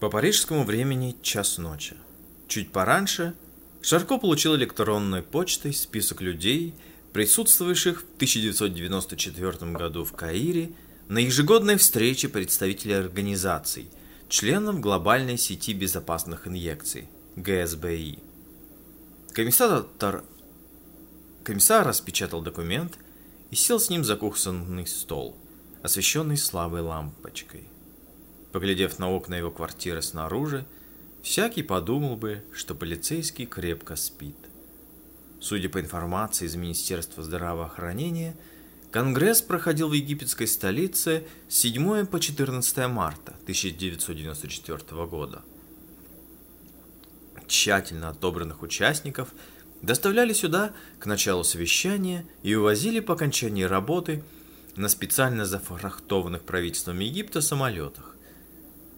По парижскому времени час ночи. Чуть пораньше Шарко получил электронной почтой список людей, присутствовавших в 1994 году в Каире на ежегодной встрече представителей организаций, членов глобальной сети безопасных инъекций ГСБИ. Комиссар, Комиссар распечатал документ и сел с ним за кухонный стол, освещенный слабой лампочкой. Поглядев на окна его квартиры снаружи, всякий подумал бы, что полицейский крепко спит. Судя по информации из Министерства здравоохранения, Конгресс проходил в египетской столице с 7 по 14 марта 1994 года. Тщательно отобранных участников доставляли сюда к началу совещания и увозили по окончании работы на специально зафрахтованных правительством Египта самолетах.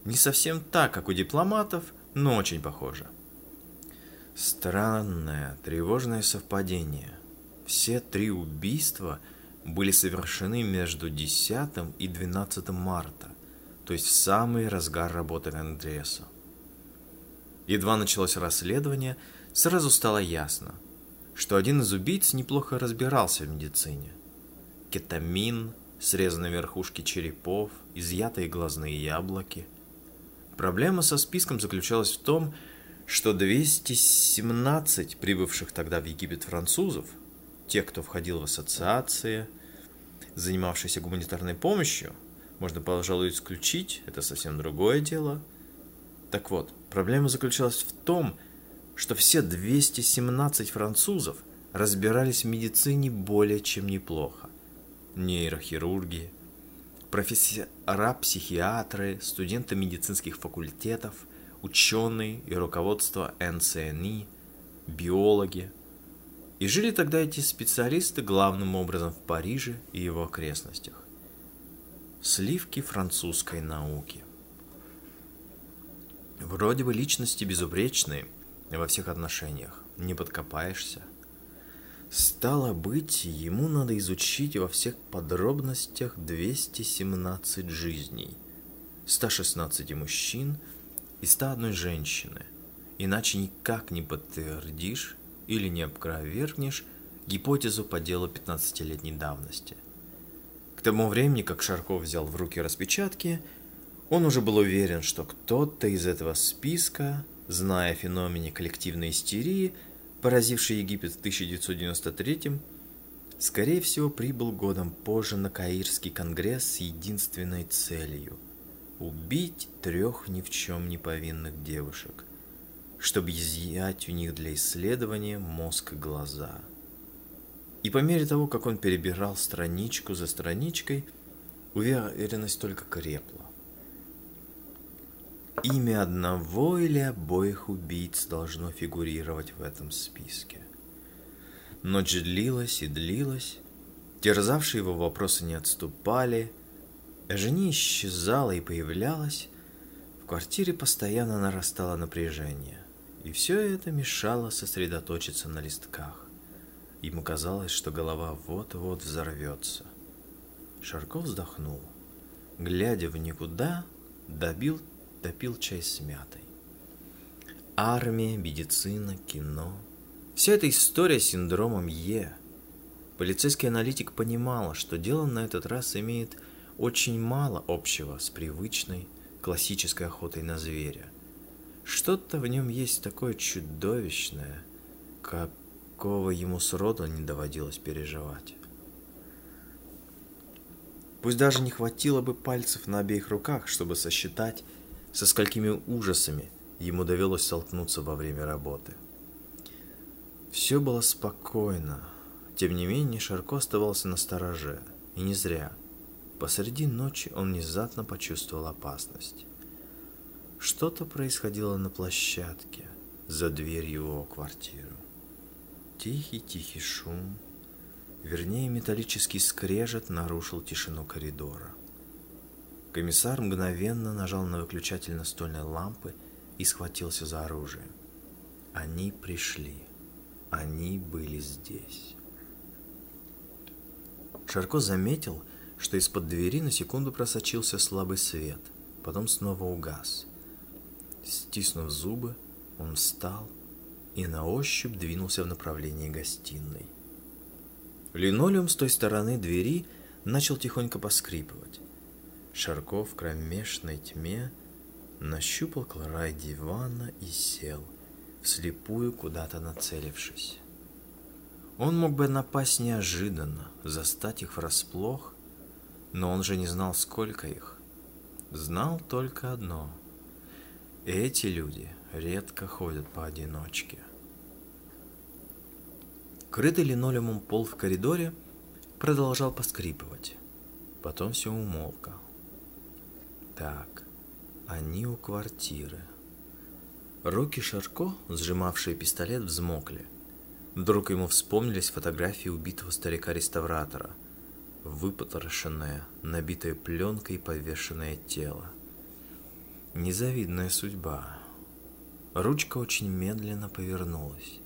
Не совсем так, как у дипломатов, но очень похоже. Странное, тревожное совпадение. Все три убийства были совершены между 10 и 12 марта, то есть в самый разгар работы Андреаса. Едва началось расследование, сразу стало ясно, что один из убийц неплохо разбирался в медицине. Кетамин, срезанные верхушки черепов, изъятые глазные яблоки – Проблема со списком заключалась в том, что 217 прибывших тогда в Египет французов, те, кто входил в ассоциации, занимавшиеся гуманитарной помощью, можно, пожалуй, исключить, это совсем другое дело. Так вот, проблема заключалась в том, что все 217 французов разбирались в медицине более чем неплохо. Нейрохирургии, профессора, психиатры, студенты медицинских факультетов, ученые и руководство НЦНИ, биологи. И жили тогда эти специалисты главным образом в Париже и его окрестностях. Сливки французской науки. Вроде бы личности безупречные во всех отношениях, не подкопаешься – Стало быть, ему надо изучить во всех подробностях 217 жизней, 116 мужчин и 101 женщины, иначе никак не подтвердишь или не опровергнешь гипотезу по делу 15-летней давности. К тому времени, как Шарков взял в руки распечатки, он уже был уверен, что кто-то из этого списка, зная о феномене коллективной истерии, поразивший Египет в 1993 скорее всего прибыл годом позже на Каирский конгресс с единственной целью – убить трех ни в чем не повинных девушек, чтобы изъять у них для исследования мозг и глаза. И по мере того, как он перебирал страничку за страничкой, уверенность только крепла. Имя одного или обоих убийц должно фигурировать в этом списке. Ночь длилась и длилась, терзавшие его вопросы не отступали, Жени исчезала и появлялась, в квартире постоянно нарастало напряжение, и все это мешало сосредоточиться на листках. Ему казалось, что голова вот-вот взорвется. Шарков вздохнул. Глядя в никуда, добил допил чай с мятой. Армия, медицина, кино. Вся эта история с синдромом Е. Полицейский аналитик понимал, что дело на этот раз имеет очень мало общего с привычной классической охотой на зверя. Что-то в нем есть такое чудовищное, какого ему сроду не доводилось переживать. Пусть даже не хватило бы пальцев на обеих руках, чтобы сосчитать со сколькими ужасами ему довелось столкнуться во время работы. Все было спокойно. Тем не менее, Шарко оставался на стороже. И не зря. Посреди ночи он внезапно почувствовал опасность. Что-то происходило на площадке, за дверью его квартиры. Тихий-тихий шум, вернее металлический скрежет нарушил тишину коридора. Комиссар мгновенно нажал на выключатель настольной лампы и схватился за оружие. Они пришли. Они были здесь. Шарко заметил, что из-под двери на секунду просочился слабый свет, потом снова угас. Стиснув зубы, он встал и на ощупь двинулся в направлении гостиной. Линолеум с той стороны двери начал тихонько поскрипывать. Шарков в кромешной тьме нащупал край дивана и сел, вслепую куда-то нацелившись. Он мог бы напасть неожиданно, застать их врасплох, но он же не знал, сколько их. Знал только одно. Эти люди редко ходят поодиночке. Крытый линолеумом пол в коридоре продолжал поскрипывать. Потом все умолко. Так, они у квартиры. Руки Шарко, сжимавшие пистолет, взмокли. Вдруг ему вспомнились фотографии убитого старика-реставратора. Выпотрошенное, набитое пленкой повешенное тело. Незавидная судьба. Ручка очень медленно повернулась.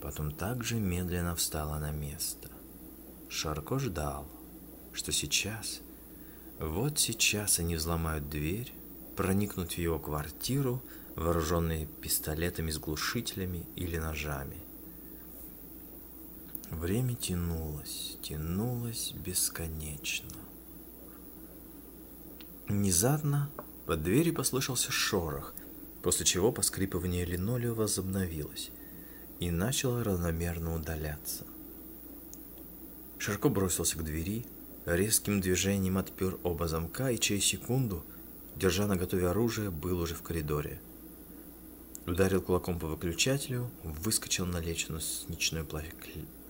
Потом также медленно встала на место. Шарко ждал, что сейчас, вот сейчас они взломают дверь, проникнут в его квартиру, вооруженные пистолетами с глушителями или ножами. Время тянулось, тянулось бесконечно. Внезапно под дверью послышался шорох, после чего поскрипывание линолея возобновилось и начало равномерно удаляться. Широко бросился к двери, резким движением отпер оба замка и через секунду, держа на готове оружие, был уже в коридоре. Ударил кулаком по выключателю, выскочил на лестничную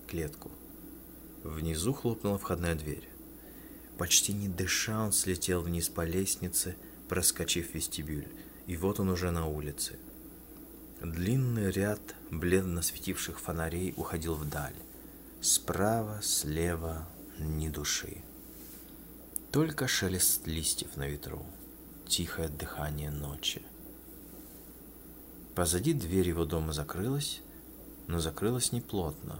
клетку. Внизу хлопнула входная дверь. Почти не дыша, он слетел вниз по лестнице, проскочив вестибюль, и вот он уже на улице. Длинный ряд бледно светивших фонарей уходил вдаль. Справа, слева ни души. Только шелест листьев на ветру, тихое дыхание ночи. Позади дверь его дома закрылась, но закрылась неплотно.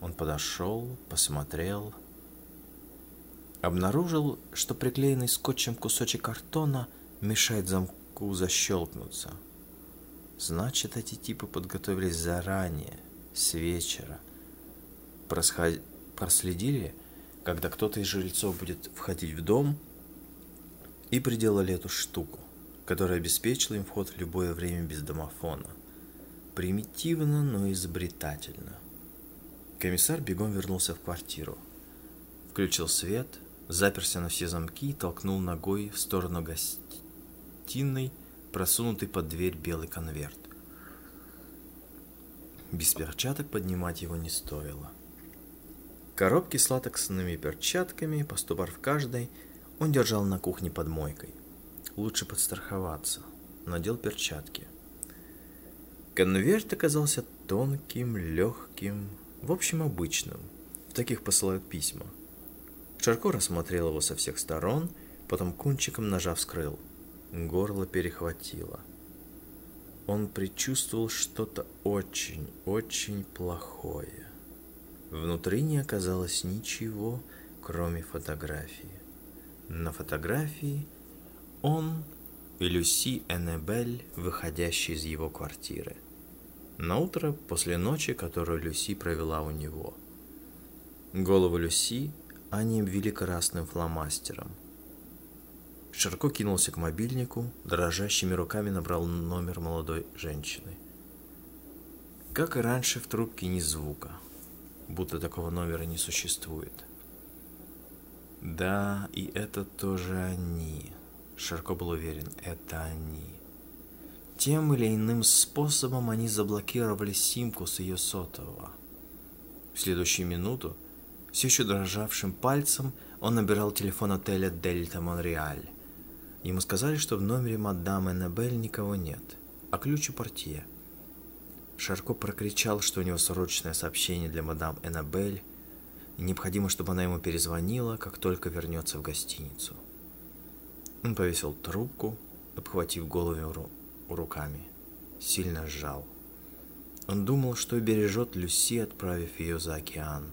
Он подошел, посмотрел, обнаружил, что приклеенный скотчем кусочек картона мешает замку защелкнуться. Значит, эти типы подготовились заранее, с вечера. Просход... Проследили, когда кто-то из жильцов будет входить в дом, и приделали эту штуку, которая обеспечила им вход в любое время без домофона. Примитивно, но изобретательно. Комиссар бегом вернулся в квартиру. Включил свет, заперся на все замки и толкнул ногой в сторону гостиной, просунутый под дверь белый конверт. Без перчаток поднимать его не стоило. Коробки с латексными перчатками, по сто в каждой, он держал на кухне под мойкой. Лучше подстраховаться. Надел перчатки. Конверт оказался тонким, легким, в общем, обычным. В таких посылают письма. Шарко рассмотрел его со всех сторон, потом кончиком ножа вскрыл. Горло перехватило. Он предчувствовал что-то очень, очень плохое. Внутри не оказалось ничего, кроме фотографии. На фотографии он и Люси Эннебель, выходящие из его квартиры – на утро после ночи, которую Люси провела у него. Голову Люси они обвели красным фломастером. Широко кинулся к мобильнику, дрожащими руками набрал номер молодой женщины. Как и раньше, в трубке ни звука, будто такого номера не существует. Да, и это тоже они. Широко был уверен, это они. Тем или иным способом они заблокировали симку с ее сотового. В следующую минуту, все еще дрожавшим пальцем, он набирал телефон отеля «Дельта Монреаль». Ему сказали, что в номере мадам Эннабель никого нет, а ключ у портье. Шарко прокричал, что у него срочное сообщение для мадам Эннабель, и необходимо, чтобы она ему перезвонила, как только вернется в гостиницу. Он повесил трубку, обхватив голову руками, сильно сжал. Он думал, что бережет Люси, отправив ее за океан.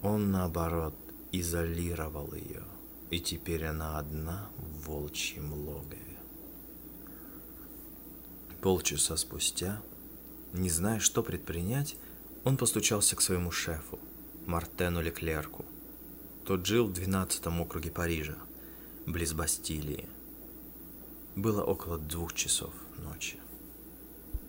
Он, наоборот, изолировал ее, и теперь она одна в волчьем логове. Полчаса спустя, не зная, что предпринять, он постучался к своему шефу, Мартену Леклерку. Тот жил в 12 округе Парижа, близ Бастилии. Было около двух часов ночи.